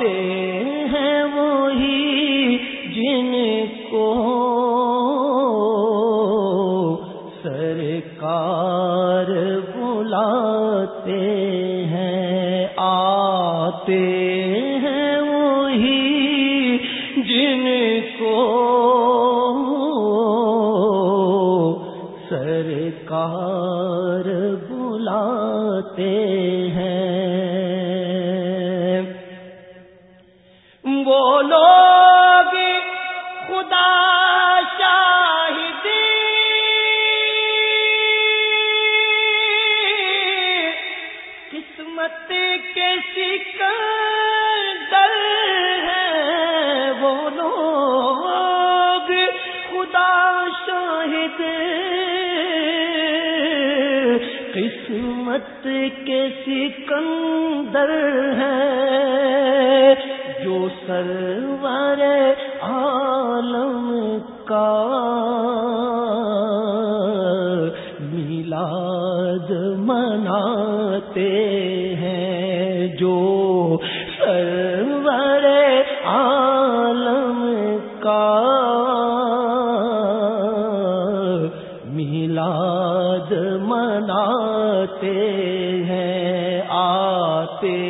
پاتے ہیں وہی جن کو سرکار بلاتے ہیں، آتے ہیں وہی جن کو سرکار بلاتے بولو خدا شاہدی قسمت کے سکر دل بولو خدا شاہد۔ قسمت کے سکندر ہے جو سرور عالم کا میلاد مناتے ہیں، جو سرور عالم کا میلاد مناتے ہیں، آتے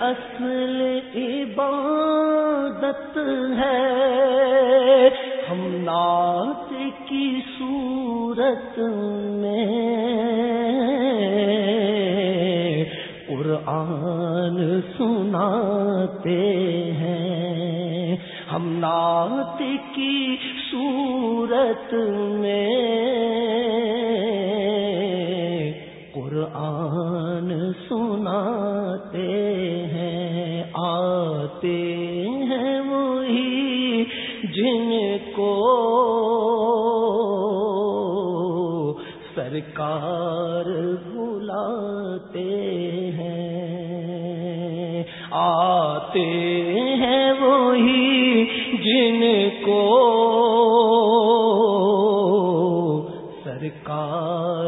اصل عبادت ہے۔ ہم نعت کی صورت میں قرآن سناتے ہیں۔ ہم نعت کی صورت میں جن کو سرکار بلاتے ہیں۔ آتے ہیں وہی جن کو سرکار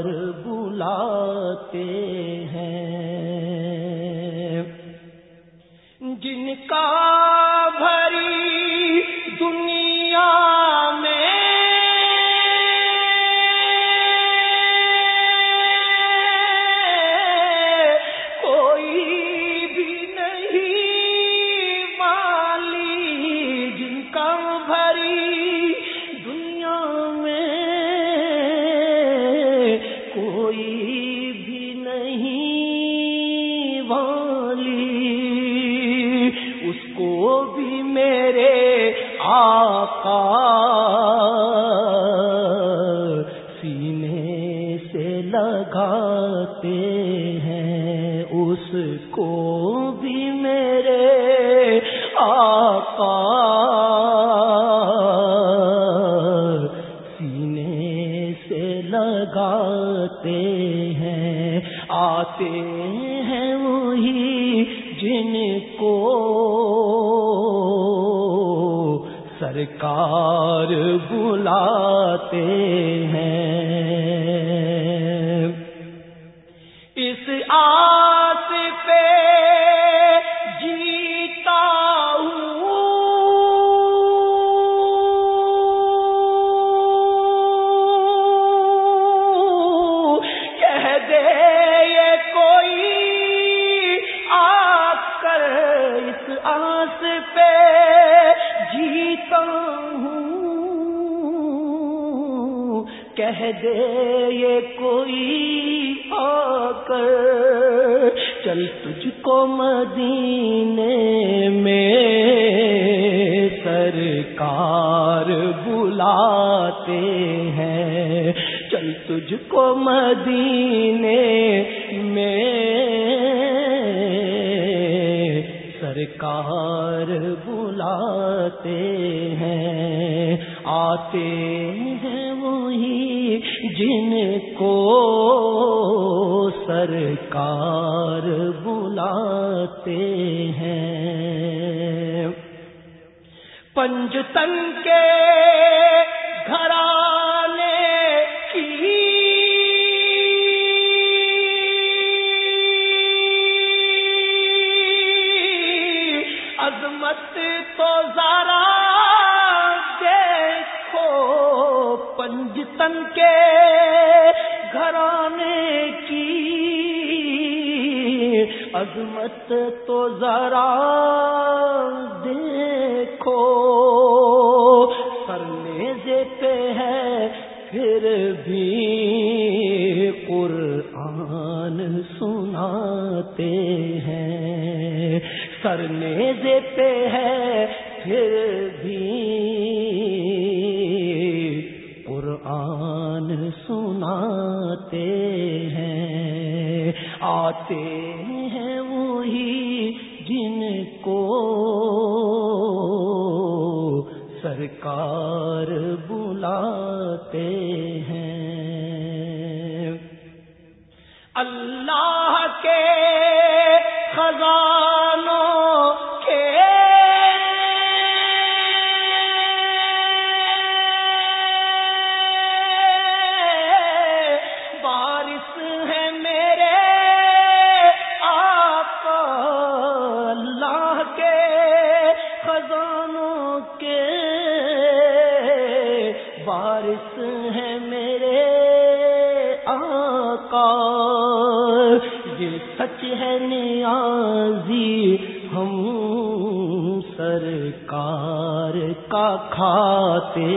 کوئی بھی نہیں والی، اس کو بھی میرے آقا سینے سے لگاتے ہیں، اس کو ہیں آتے ہیں وہی جن کو سرکار بلاتے ہیں۔ اس آس پہ آس پہ جیتا ہوں۔ کہہ دے یہ کوئی آ کر چل تجھ کو مدینے میں سرکار بلاتے ہیں۔ چل تجھ کو مدین بلاتے ہیں۔ آتے ہیں وہی جن کو سرکار بلاتے ہیں۔ پنجتن کے تو زارا دیکھو پنجتن کے گھرانے کی عظمت تو ذرا دیکھو کرنے دیتے ہیں پھر بھی قرآن سناتے ہیں سرنے دیتے ہیں پھر بھی قرآن سناتے ہیں۔ آتے ہیں وہی جن کو سرکار بلاتے ہیں۔ اللہ کے خزانوں ہم سرکار کا کھاتے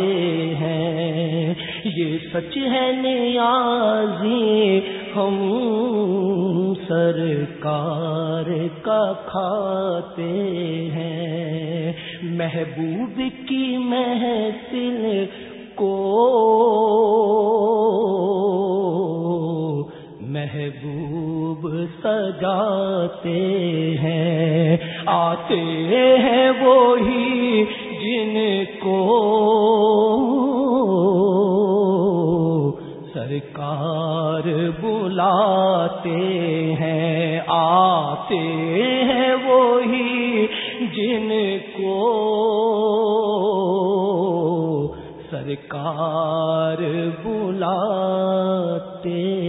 ہیں۔ یہ سچ ہے نیازی، ہم سرکار کا کھاتے ہیں۔ محبوب کی محفل کو محبوب سجاتے ہیں۔ آتے ہیں وہی جن کو سرکار بلاتے ہیں۔ آتے ہیں وہی جن کو سرکار بلاتے